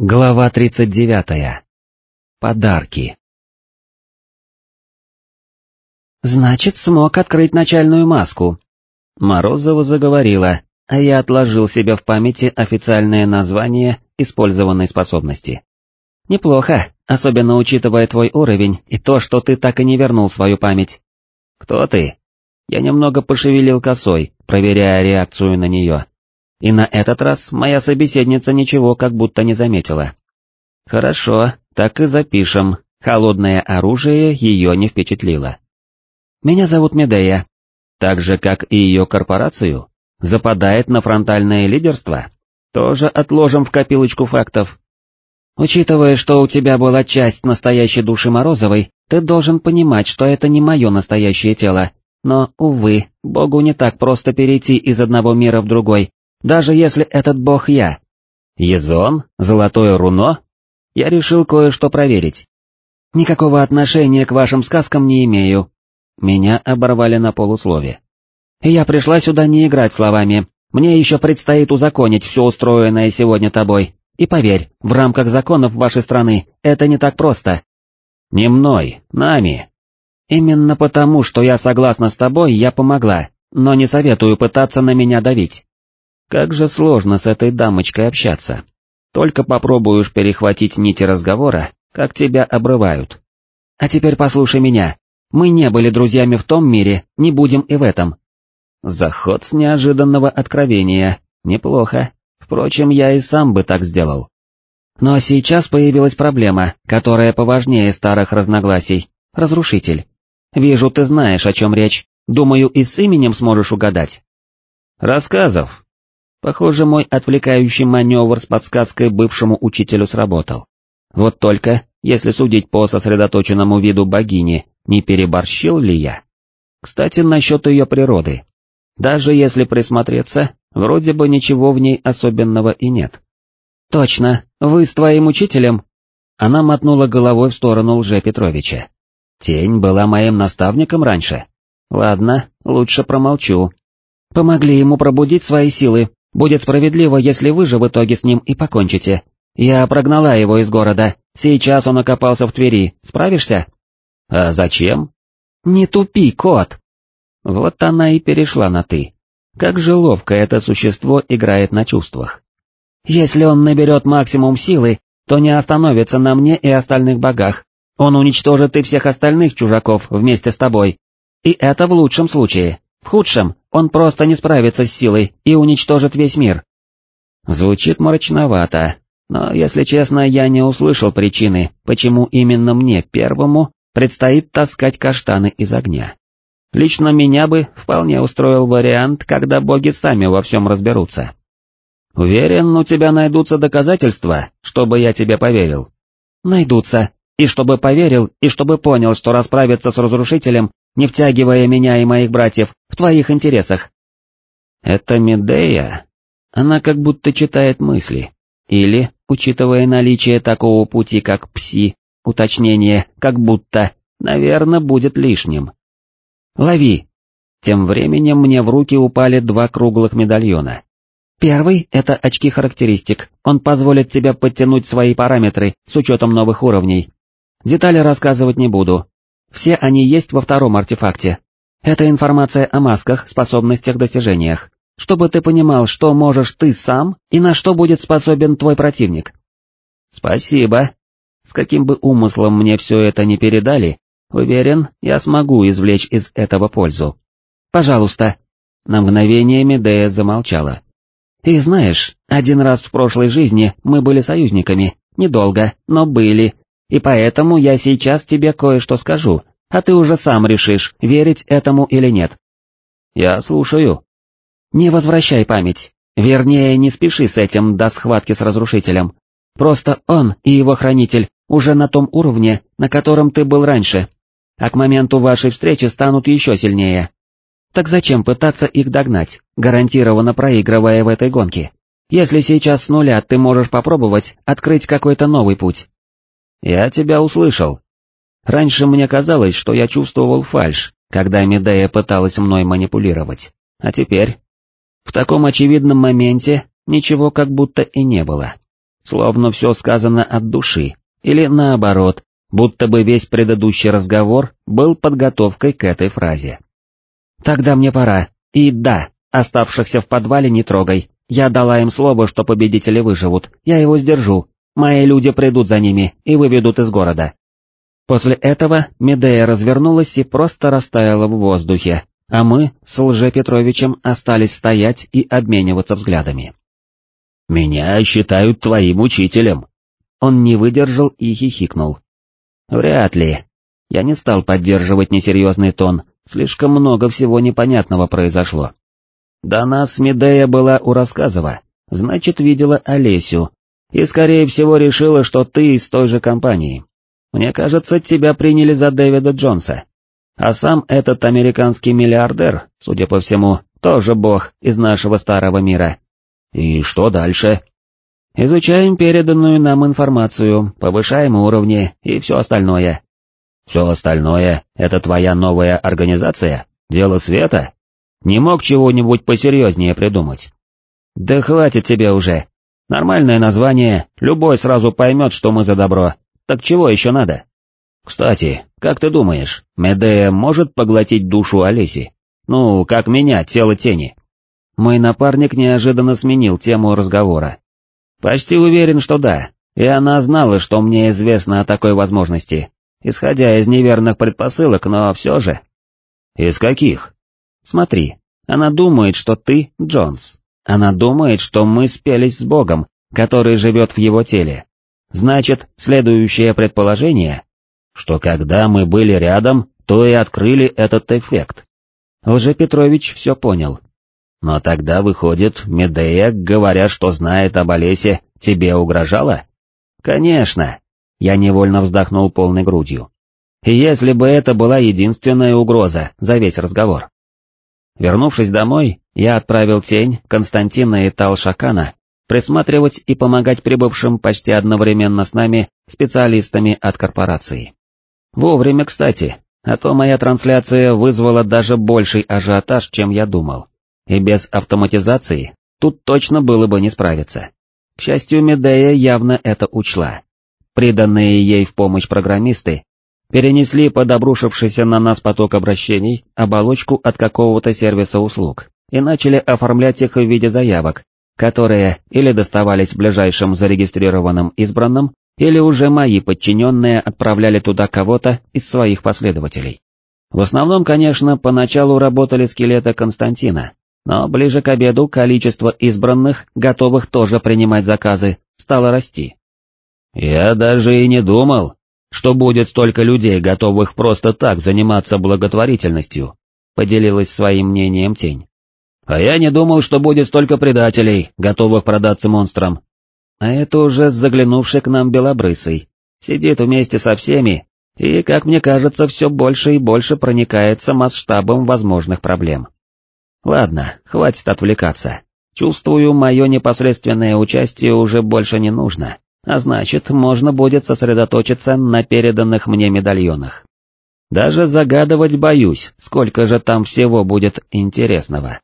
Глава 39. Подарки. «Значит, смог открыть начальную маску». Морозова заговорила, а я отложил себе в памяти официальное название использованной способности. «Неплохо, особенно учитывая твой уровень и то, что ты так и не вернул свою память». «Кто ты?» Я немного пошевелил косой, проверяя реакцию на нее. И на этот раз моя собеседница ничего как будто не заметила. Хорошо, так и запишем, холодное оружие ее не впечатлило. Меня зовут Медея. Так же, как и ее корпорацию, западает на фронтальное лидерство, тоже отложим в копилочку фактов. Учитывая, что у тебя была часть настоящей души Морозовой, ты должен понимать, что это не мое настоящее тело, но, увы, Богу не так просто перейти из одного мира в другой, даже если этот бог я. Езон? Золотое руно? Я решил кое-что проверить. Никакого отношения к вашим сказкам не имею. Меня оборвали на полуслове. Я пришла сюда не играть словами, мне еще предстоит узаконить все устроенное сегодня тобой, и поверь, в рамках законов вашей страны это не так просто. Не мной, нами. Именно потому, что я согласна с тобой, я помогла, но не советую пытаться на меня давить. Как же сложно с этой дамочкой общаться. Только попробуешь перехватить нити разговора, как тебя обрывают. А теперь послушай меня. Мы не были друзьями в том мире, не будем и в этом. Заход с неожиданного откровения. Неплохо. Впрочем, я и сам бы так сделал. Но сейчас появилась проблема, которая поважнее старых разногласий. Разрушитель. Вижу, ты знаешь, о чем речь. Думаю, и с именем сможешь угадать. Рассказов, Похоже, мой отвлекающий маневр с подсказкой бывшему учителю сработал. Вот только, если судить по сосредоточенному виду богини, не переборщил ли я? Кстати, насчет ее природы. Даже если присмотреться, вроде бы ничего в ней особенного и нет. «Точно, вы с твоим учителем?» Она мотнула головой в сторону Лже Петровича. «Тень была моим наставником раньше. Ладно, лучше промолчу. Помогли ему пробудить свои силы, Будет справедливо, если вы же в итоге с ним и покончите. Я прогнала его из города, сейчас он окопался в Твери, справишься? А зачем? Не тупи, кот. Вот она и перешла на «ты». Как же ловко это существо играет на чувствах. Если он наберет максимум силы, то не остановится на мне и остальных богах. Он уничтожит и всех остальных чужаков вместе с тобой. И это в лучшем случае. В худшем, он просто не справится с силой и уничтожит весь мир. Звучит мрачновато, но, если честно, я не услышал причины, почему именно мне первому предстоит таскать каштаны из огня. Лично меня бы вполне устроил вариант, когда боги сами во всем разберутся. Уверен, у тебя найдутся доказательства, чтобы я тебе поверил. Найдутся, и чтобы поверил, и чтобы понял, что расправиться с разрушителем не втягивая меня и моих братьев в твоих интересах. Это Медея? Она как будто читает мысли. Или, учитывая наличие такого пути, как пси, уточнение «как будто», наверное, будет лишним. Лови. Тем временем мне в руки упали два круглых медальона. Первый — это очки характеристик, он позволит тебе подтянуть свои параметры с учетом новых уровней. Детали рассказывать не буду, все они есть во втором артефакте. Это информация о масках, способностях, достижениях, чтобы ты понимал, что можешь ты сам и на что будет способен твой противник. Спасибо. С каким бы умыслом мне все это не передали, уверен, я смогу извлечь из этого пользу. Пожалуйста. На мгновение Медея замолчала. И знаешь, один раз в прошлой жизни мы были союзниками, недолго, но были, и поэтому я сейчас тебе кое-что скажу, а ты уже сам решишь, верить этому или нет. Я слушаю. Не возвращай память, вернее, не спеши с этим до схватки с разрушителем. Просто он и его хранитель уже на том уровне, на котором ты был раньше, а к моменту вашей встречи станут еще сильнее. Так зачем пытаться их догнать, гарантированно проигрывая в этой гонке? Если сейчас с нуля ты можешь попробовать открыть какой-то новый путь, «Я тебя услышал. Раньше мне казалось, что я чувствовал фальшь, когда Медея пыталась мной манипулировать, а теперь...» В таком очевидном моменте ничего как будто и не было. словно все сказано от души, или наоборот, будто бы весь предыдущий разговор был подготовкой к этой фразе. «Тогда мне пора, и да, оставшихся в подвале не трогай, я дала им слово, что победители выживут, я его сдержу, мои люди придут за ними и выведут из города». После этого Медея развернулась и просто растаяла в воздухе, а мы с Лже-Петровичем остались стоять и обмениваться взглядами. «Меня считают твоим учителем». Он не выдержал и хихикнул. «Вряд ли. Я не стал поддерживать несерьезный тон, слишком много всего непонятного произошло. До нас Медея была у Рассказова, значит видела Олесю, и скорее всего решила, что ты из той же компании. Мне кажется, тебя приняли за Дэвида Джонса. А сам этот американский миллиардер, судя по всему, тоже бог из нашего старого мира. И что дальше? Изучаем переданную нам информацию, повышаем уровни и все остальное. Все остальное — это твоя новая организация? Дело света? Не мог чего-нибудь посерьезнее придумать? Да хватит тебе уже. Нормальное название, любой сразу поймет, что мы за добро. Так чего еще надо? Кстати, как ты думаешь, Медея может поглотить душу Олеси? Ну, как меня, тело тени? Мой напарник неожиданно сменил тему разговора. Почти уверен, что да, и она знала, что мне известно о такой возможности, исходя из неверных предпосылок, но все же... Из каких? Смотри, она думает, что ты Джонс. Она думает, что мы спелись с Богом, который живет в его теле. Значит, следующее предположение, что когда мы были рядом, то и открыли этот эффект. Лжепетрович все понял. Но тогда, выходит, Медея, говоря, что знает об Олесе, тебе угрожала? Конечно. Я невольно вздохнул полной грудью. И если бы это была единственная угроза за весь разговор. Вернувшись домой, я отправил тень Константина и Талшакана присматривать и помогать прибывшим почти одновременно с нами специалистами от корпорации. Вовремя, кстати, а то моя трансляция вызвала даже больший ажиотаж, чем я думал. И без автоматизации тут точно было бы не справиться. К счастью, Медея явно это учла. Приданные ей в помощь программисты перенесли под обрушившийся на нас поток обращений оболочку от какого-то сервиса услуг и начали оформлять их в виде заявок, которые или доставались ближайшим зарегистрированным избранным, или уже мои подчиненные отправляли туда кого-то из своих последователей. В основном, конечно, поначалу работали скелеты Константина, но ближе к обеду количество избранных, готовых тоже принимать заказы, стало расти. «Я даже и не думал», что будет столько людей, готовых просто так заниматься благотворительностью», — поделилась своим мнением тень. «А я не думал, что будет столько предателей, готовых продаться монстрам». А это уже заглянувший к нам белобрысый, сидит вместе со всеми и, как мне кажется, все больше и больше проникается масштабом возможных проблем. Ладно, хватит отвлекаться. Чувствую, мое непосредственное участие уже больше не нужно а значит, можно будет сосредоточиться на переданных мне медальонах. Даже загадывать боюсь, сколько же там всего будет интересного.